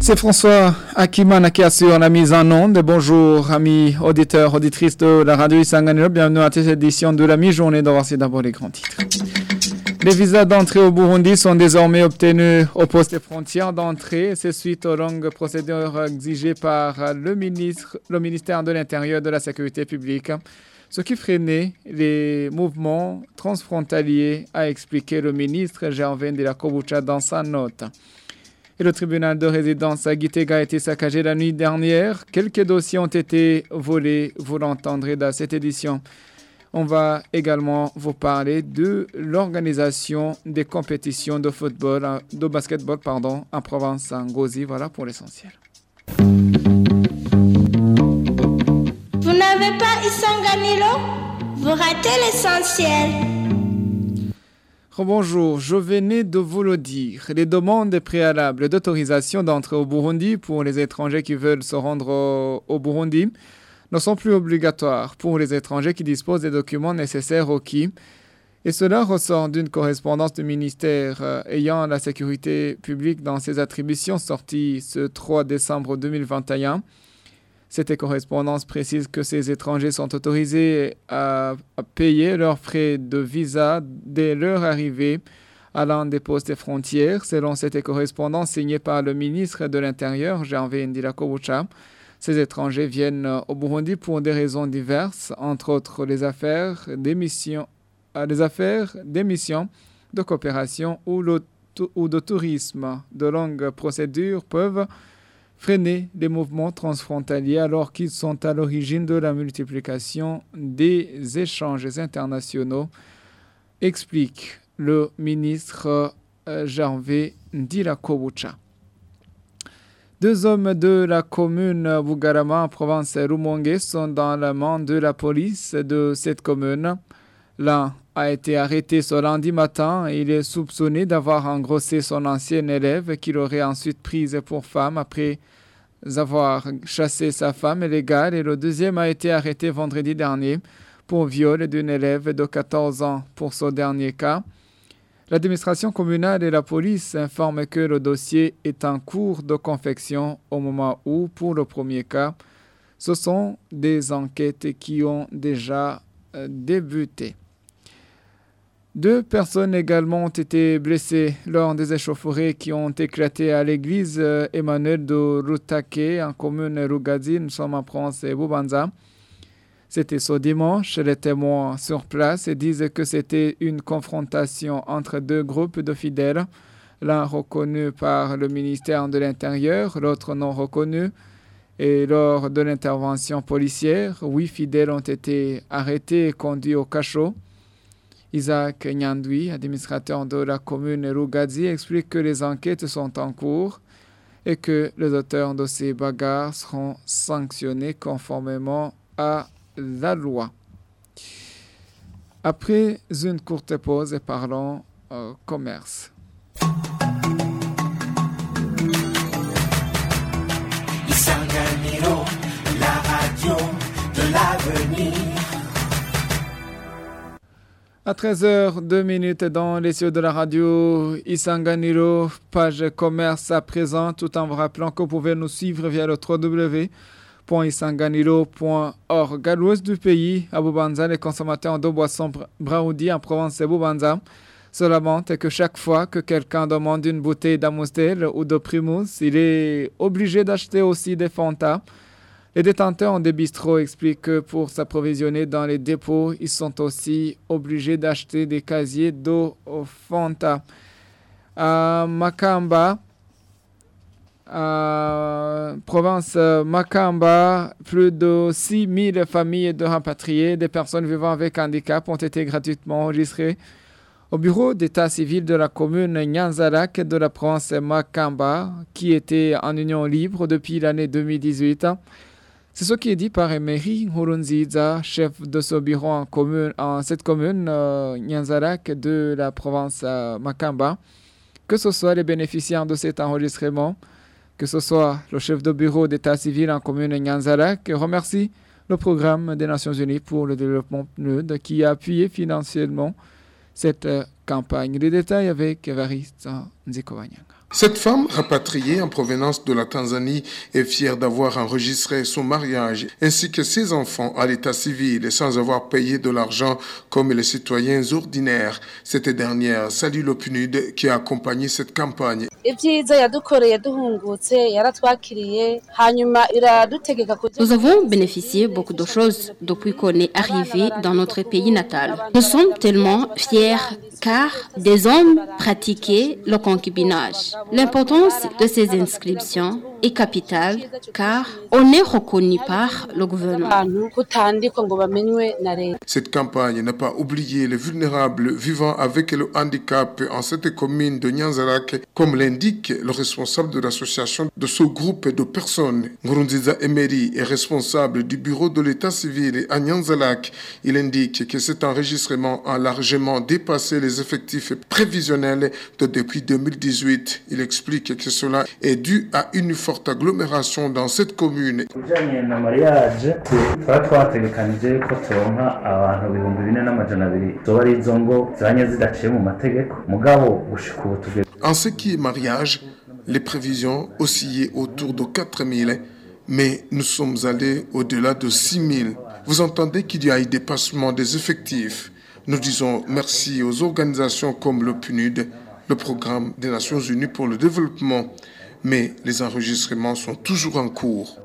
C'est François Akimana qui assure la mise en onde. Bonjour amis auditeurs, auditrices de la radio Isanganiro. Bienvenue à cette édition de la mi-journée. Voici d'abord les grands titres. Les visas d'entrée au Burundi sont désormais obtenus au poste frontière d'entrée. C'est suite aux longues procédures exigées par le, le ministère de l'Intérieur et de la Sécurité publique, ce qui freinait les mouvements transfrontaliers, a expliqué le ministre Gervin de la Kobucha dans sa note. Et le tribunal de résidence à Gitega a été saccagé la nuit dernière. Quelques dossiers ont été volés, vous l'entendrez dans cette édition. On va également vous parler de l'organisation des compétitions de football, de basketball, pardon, en Provence, en Gozi. Voilà pour l'essentiel. Vous n'avez pas Isanganilo? Vous ratez l'essentiel. Bonjour, je venais de vous le dire. Les demandes préalables d'autorisation d'entrée au Burundi pour les étrangers qui veulent se rendre au, au Burundi ne sont plus obligatoires pour les étrangers qui disposent des documents nécessaires requis. Et cela ressort d'une correspondance du ministère euh, ayant la sécurité publique dans ses attributions sortie ce 3 décembre 2021. Cette correspondance précise que ces étrangers sont autorisés à, payer leurs frais de visa dès leur arrivée à l'un des postes frontières, selon cette correspondance signée par le ministre de l'Intérieur, Janvier Ndila Kobucha. Ces étrangers viennent au Burundi pour des raisons diverses, entre autres les affaires, des missions, euh, les de coopération ou de tourisme. De longues procédures peuvent freiner les mouvements transfrontaliers alors qu'ils sont à l'origine de la multiplication des échanges internationaux, explique le ministre euh, Janvier Ndilakobucha. Deux hommes de la commune Bugarama en province Rumongue sont dans la main de la police de cette commune. L'un a été arrêté ce lundi matin. Il est soupçonné d'avoir engrossé son ancien élève qu'il aurait ensuite prise pour femme après avoir chassé sa femme illégale. Et le deuxième a été arrêté vendredi dernier pour viol d'une élève de 14 ans pour ce dernier cas. L'administration communale et la police informent que le dossier est en cours de confection au moment où, pour le premier cas, ce sont des enquêtes qui ont déjà euh, débuté. Deux personnes également ont été blessées lors des échauffourées qui ont éclaté à l'église euh, Emmanuel de Rutake en commune Rugazi, nous sommes en France et Boubanza. C'était ce dimanche. Les témoins sur place disent que c'était une confrontation entre deux groupes de fidèles, l'un reconnu par le ministère de l'Intérieur, l'autre non reconnu. Et lors de l'intervention policière, huit fidèles ont été arrêtés et conduits au cachot. Isaac Nyandui, administrateur de la commune Rugazi, explique que les enquêtes sont en cours et que les auteurs de ces bagarres seront sanctionnés conformément à la loi. Après une courte pause, parlons euh, commerce. La radio de l'avenir. À 13h, minutes dans les cieux de la radio Isanganiro, page commerce à présent, tout en vous rappelant que vous pouvez nous suivre via le www.isanganiro.org. À du pays, à Boubanza, les consommateurs de boissons Braoudi en Provence et Boubanza se lamentent que chaque fois que quelqu'un demande une bouteille d'Amustel ou de Primus, il est obligé d'acheter aussi des Fanta. Les détenteurs des bistrots expliquent que pour s'approvisionner dans les dépôts, ils sont aussi obligés d'acheter des casiers d'eau Fanta. À Makamba, à province Makamba, plus de 6000 familles de rapatriés, des personnes vivant avec handicap ont été gratuitement enregistrées au bureau d'état civil de la commune Nyanzarak de la province Makamba, qui était en union libre depuis l'année 2018. C'est ce qui est dit par Emery Nkurunziza, chef de ce bureau en, commune, en cette commune, euh, Nyanzarak, de la province euh, Makamba. Que ce soit les bénéficiaires de cet enregistrement, que ce soit le chef de bureau d'état civil en commune Nyanzarak, remercie le programme des Nations Unies pour le développement PNUD qui a appuyé financièrement cette euh, campagne. Les détails avec Evariste Nzikowanyanga. Cette femme, rapatriée en provenance de la Tanzanie, est fière d'avoir enregistré son mariage ainsi que ses enfants à l'état civil sans avoir payé de l'argent comme les citoyens ordinaires. Cette dernière salue le PNUD qui a accompagné cette campagne. Nous avons bénéficié beaucoup de choses depuis qu'on est arrivé dans notre pays natal. Nous sommes tellement fiers car des hommes pratiquaient le concubinage. L'importance de ces inscriptions est capitale car on est reconnu par le gouvernement. Cette campagne n'a pas oublié les vulnérables vivant avec le handicap en cette commune de Nyanzarak, comme l'indique le responsable de l'association de ce groupe de personnes. Ngurunziza Emery est responsable du bureau de l'état civil à Nyanzalak. Il indique que cet enregistrement a largement dépassé les effectifs prévisionnels de depuis 2018. Il explique que cela est dû à une forte agglomération dans cette commune. En ce qui est mariage, les prévisions oscillaient autour de 4000, mais nous sommes allés au-delà de 6000. Vous entendez qu'il y a eu dépassement des effectifs. Nous disons merci aux organisations comme le PNUD, le Programme des Nations Unies pour le développement, mais les enregistrements sont toujours en cours.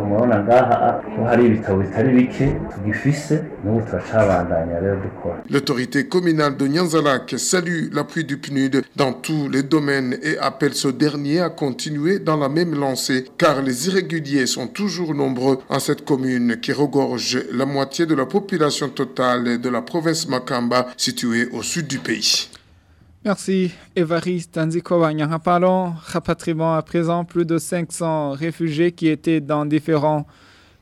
L'autorité communale de Nyanzalak salue l'appui du PNUD dans tous les domaines et appelle ce dernier à continuer dans la même lancée car les irréguliers sont toujours nombreux en cette commune qui regorge la moitié de la population totale de la province Makamba située au sud du pays. Merci Évariste Nzikowanyanga. Parlons rapatriement à présent. Plus de 500 réfugiés qui étaient dans différents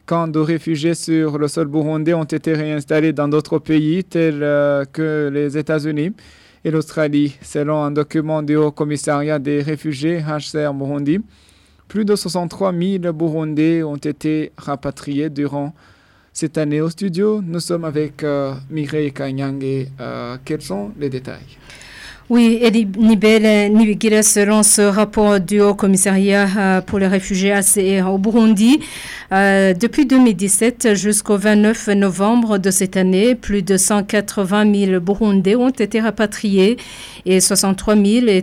camps de réfugiés sur le sol burundais ont été réinstallés dans d'autres pays tels euh, que les États-Unis et l'Australie, selon un document du Haut Commissariat des réfugiés HCR Burundi. Plus de 63 000 Burundais ont été rapatriés durant cette année au studio. Nous sommes avec euh, Mireille Kanyang et euh, quels sont les détails? Oui, Eddie Nibel Nibigira, selon ce rapport du Haut Commissariat euh, pour les réfugiés au Burundi, euh, depuis 2017 jusqu'au 29 novembre de cette année, plus de 180 000 Burundais ont été rapatriés et 63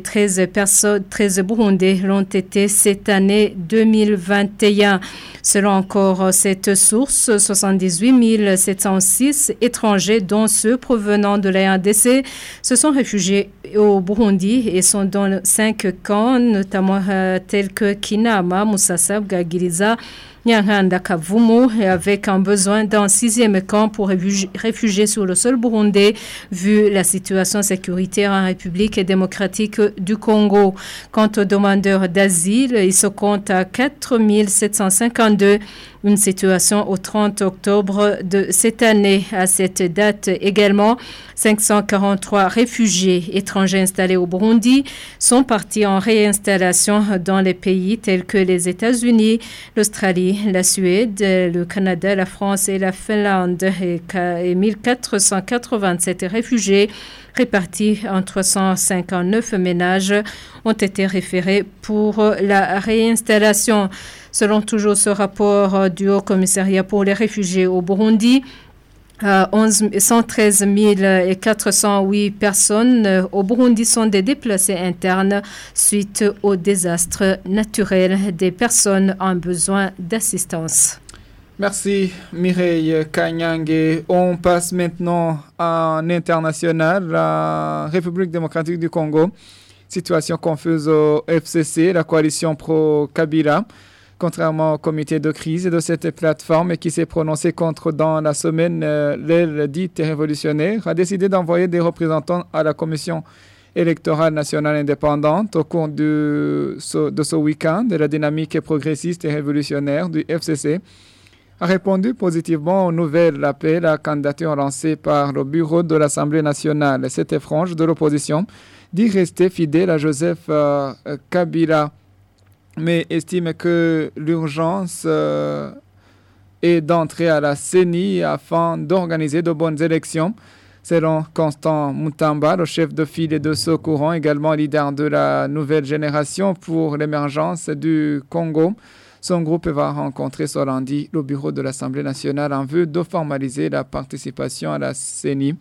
013 personnes, 13 Burundais l'ont été cette année 2021. Selon encore cette source, 78 706 étrangers, dont ceux provenant de la RDC, se sont réfugiés au Burundi et sont dans cinq camps, notamment euh, tels que Kinama, Moussassa, Gagiriza, Nyankanda, Kavumu, avec un besoin d'un sixième camp pour réfugi- réfugiés sur le sol burundais, vu la situation sécuritaire en République démocratique du Congo. Quant aux demandeurs d'asile, ils se comptent à 4 752 une situation au 30 octobre de cette année. À cette date également, 543 réfugiés étrangers installés au Burundi sont partis en réinstallation dans les pays tels que les États-Unis, l'Australie, la Suède, le Canada, la France et la Finlande. Et ca- et 1487 réfugiés répartis en 359 ménages ont été référés pour la réinstallation. Selon toujours ce rapport du Haut Commissariat pour les réfugiés au Burundi, euh, 11 113 408 personnes euh, au Burundi sont des déplacés internes suite au désastre naturel des personnes en besoin d'assistance. Merci Mireille Kanyang. On passe maintenant en international, la République démocratique du Congo. Situation confuse au FCC, la coalition pro-Kabila, contrairement au comité de crise de cette plateforme qui s'est prononcé contre dans la semaine, euh, l'aile dite révolutionnaire, a décidé d'envoyer des représentants à la commission électorale nationale indépendante au cours de ce week-end la dynamique progressiste et révolutionnaire du FCC a répondu positivement aux nouvelles appels à candidature lancées par le bureau de l'Assemblée nationale. Cette frange de l'opposition dit rester fidèle à Joseph euh, euh, Kabila, mais estime que l'urgence euh, est d'entrer à la CENI afin d'organiser de bonnes élections. Selon Constant Moutamba, le chef de file de ce courant, également leader de la nouvelle génération pour l'émergence du Congo, son groupe va rencontrer ce lundi le bureau de l'Assemblée nationale en vue de formaliser la participation à la CENI.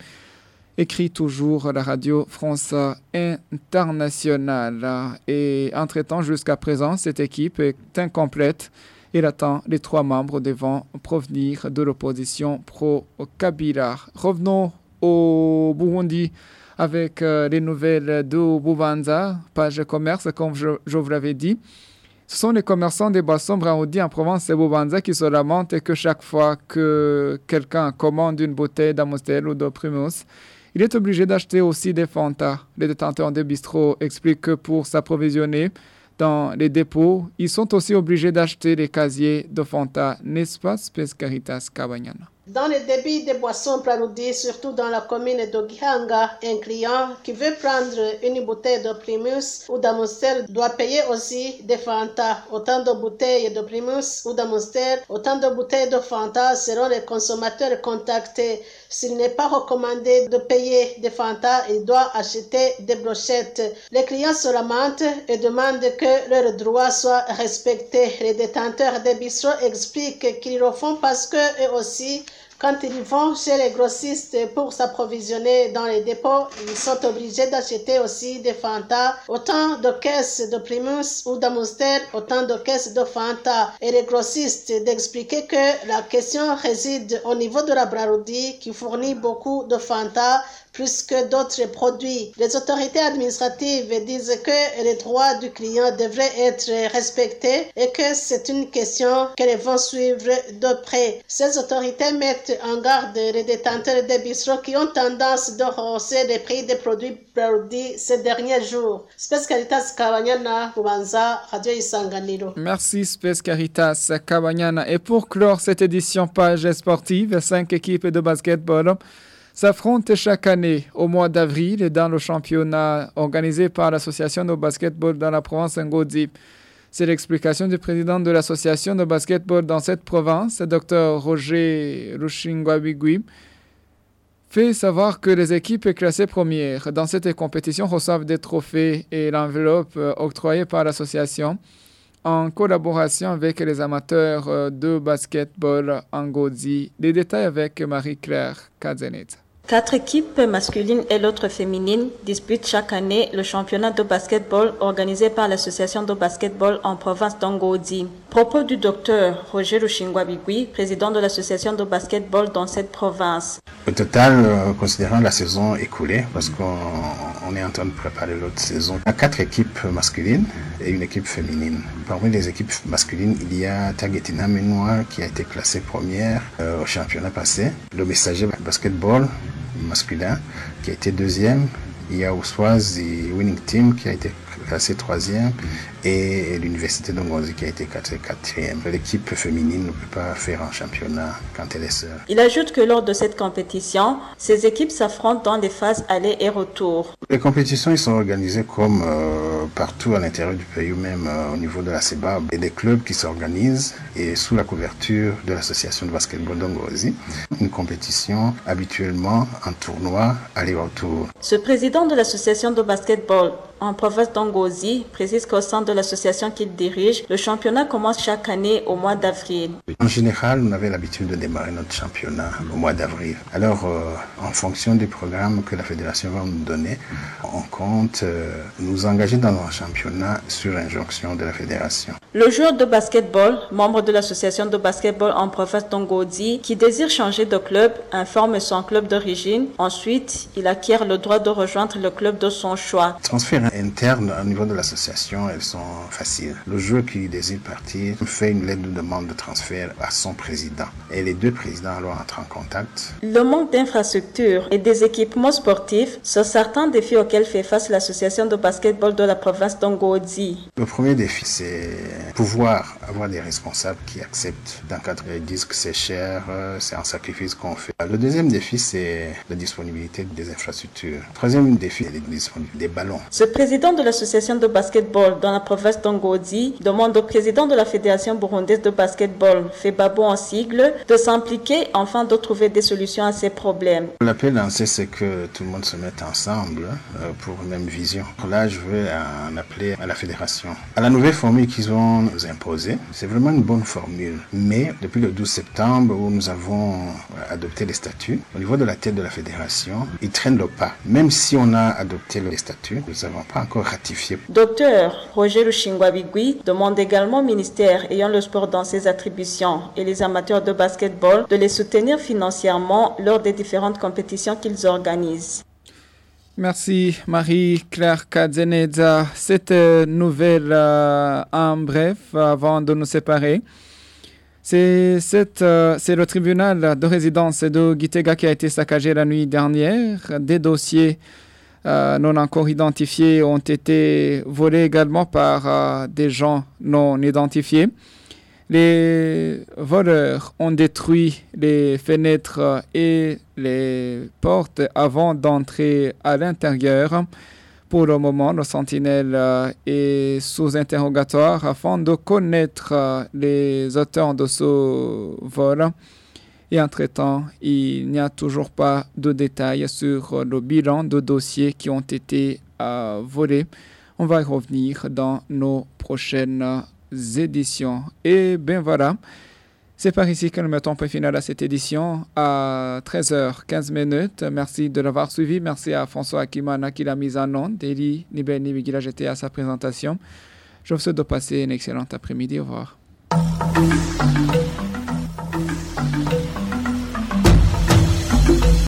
Écrit toujours la radio France Internationale. Et entre-temps, jusqu'à présent, cette équipe est incomplète. Il attend les trois membres devant provenir de l'opposition pro-Kabila. Revenons au Burundi avec euh, les nouvelles de Boubanza, page commerce, comme je, vous l'avais dit. Ce sont les commerçants des boissons Braoudi en Provence et Boubanza qui se lamentent que chaque fois que quelqu'un commande une bouteille d'Amostel ou de Primus, il est obligé d'acheter aussi des Fanta. Les détenteurs des bistrots expliquent que pour s'approvisionner dans les dépôts, ils sont aussi obligés d'acheter les casiers de Fanta, n'est-ce pas, Pescaritas Cabagnana? Dans le débit des boissons Praroudi, surtout dans la commune de Gihanga, un client qui veut prendre une bouteille de Primus ou d'Amostel doit payer aussi des Fanta. Autant de bouteilles de Primus ou d'Amostel, autant de bouteilles de Fanta seront les consommateurs contactés. S'il n'est pas recommandé de payer des Fanta, il doit acheter des brochettes. Les clients se lamentent et demandent que leurs droits soient respectés. Les détenteurs des bistrots expliquent qu'ils le font parce que eux aussi quand ils vont chez les grossistes pour s'approvisionner dans les dépôts, ils sont obligés d'acheter aussi des Fanta, autant de caisses de Primus ou d'Amuster, autant de caisses de Fanta. Et les grossistes d'expliquer que la question réside au niveau de la Braroudi qui fournit beaucoup de Fanta plus que d'autres produits. Les autorités administratives disent que les droits du client devraient être respectés et que c'est une question qu'elles vont suivre de près. Ces autorités mettent en garde les détenteurs des bistrots qui ont tendance de rehausser les prix des produits produits ces derniers jours. Caritas Radio. Merci Spes Caritas Kabanyana. Et pour clore cette édition page sportive, cinq équipes de basketball s'affrontent chaque année au mois d'avril dans le championnat organisé par l'association de basketball dans la province Ngozi. C'est l'explication du président de l'association de basketball dans cette province, Dr Roger Rushingwabigui, fait savoir que les équipes classées premières dans cette compétition reçoivent des trophées et l'enveloppe octroyée par l'association en collaboration avec les amateurs de basketball en Ngozi. Les détails avec Marie-Claire Kazenet. Quatre équipes masculines et l'autre féminine disputent chaque année le championnat de basketball organisé par l'association de basketball en province d'Angodi. Propos du docteur Roger Rushingwabigui, président de l'association de basketball dans cette province. Au total, euh, considérant la saison écoulée, parce qu'on est en train de préparer l'autre saison, il y a quatre équipes masculines et une équipe féminine. Parmi les équipes masculines, il y a Tagetina Ménoir qui a été classée première euh, au championnat passé, le messager basketball masculin qui a été deuxième. Il y a Oussoise et Winning Team qui a été classé troisième et l'université de Ngozi qui a été quatrième. L'équipe féminine ne peut pas faire un championnat quand elle est seule. Il ajoute que lors de cette compétition, ces équipes s'affrontent dans des phases aller et retour. Les compétitions ils sont organisées comme euh, partout à l'intérieur du pays ou même euh, au niveau de la CEBAB. Il y a des clubs qui s'organisent et sous la couverture de l'association de basketball d'Ongozi. Une compétition habituellement un tournoi aller-retour. Ce président de l'association de basketball en province d'Ongozi précise qu'au sein de l'association qu'il dirige, le championnat commence chaque année au mois d'avril. En général, on avait l'habitude de démarrer notre championnat au mois d'avril. Alors, euh, en fonction du programme que la fédération va nous donner, on compte euh, nous engager dans un championnat sur injonction de la fédération. Le joueur de basketball, membre de l'association de basketball en province d'Ongozi, qui désire changer de club, informe son club d'origine. Ensuite, il acquiert le droit de rejoindre le club de son choix. Transfert interne au niveau de l'association, elles sont faciles. Le joueur qui désire partir fait une lettre de demande de transfert à son président. Et les deux présidents alors entrent en contact. Le manque d'infrastructures et des équipements sportifs sont certains défis auxquels fait face l'association de basketball de la province d'Ongozi. Le premier défi, c'est pouvoir avoir des responsables qui acceptent d'encadrer et disent que c'est cher, c'est un sacrifice qu'on fait. Le deuxième défi, c'est la disponibilité des infrastructures. Le troisième défi, c'est la disponibilité des ballons. Ce président de l'association de basketball dans la province d'Ongodi demande au président de la fédération burundaise de basketball, FEBABO en sigle, de s'impliquer afin de trouver des solutions à ces problèmes. L'appel lancé, c'est que tout le monde se mette ensemble euh, pour une même vision. Là, je veux en appeler à la fédération. À la nouvelle formule qu'ils vont nous imposer, c'est vraiment une bonne formule. Mais depuis le 12 septembre, où nous avons adopté les statuts, au niveau de la tête de la fédération, ils traînent le pas. Même si on a adopté les statuts, nous n'avons pas encore ratifié. Docteur Roger Bigui demande également au ministère ayant le sport dans ses attributions et les amateurs de basketball de les soutenir financièrement lors des différentes compétitions qu'ils organisent. Merci Marie-Claire Kadzeneza. Cette nouvelle euh, en bref avant de nous séparer. C'est euh, le tribunal de résidence de Gitega qui a été saccagé la nuit dernière. Des dossiers euh, non encore identifiés ont été volés également par des gens non identifiés. Les voleurs ont détruit les fenêtres et les portes avant d'entrer à l'intérieur. Pour le moment, le sentinelle est sous interrogatoire afin de connaître les auteurs de ce vol. Et entre-temps, il n'y a toujours pas de détails sur le bilan de dossiers qui ont été euh, volés. On va y revenir dans nos prochaines éditions. Et bien voilà, c'est par ici que nous mettons point final à cette édition à 13h15 minutes. Merci de l'avoir suivi. Merci à François Akimana qui l'a mise en onde. Deli Nibel Nibigila, j'étais à sa présentation. Je vous souhaite de passer une excellente après-midi. Au revoir.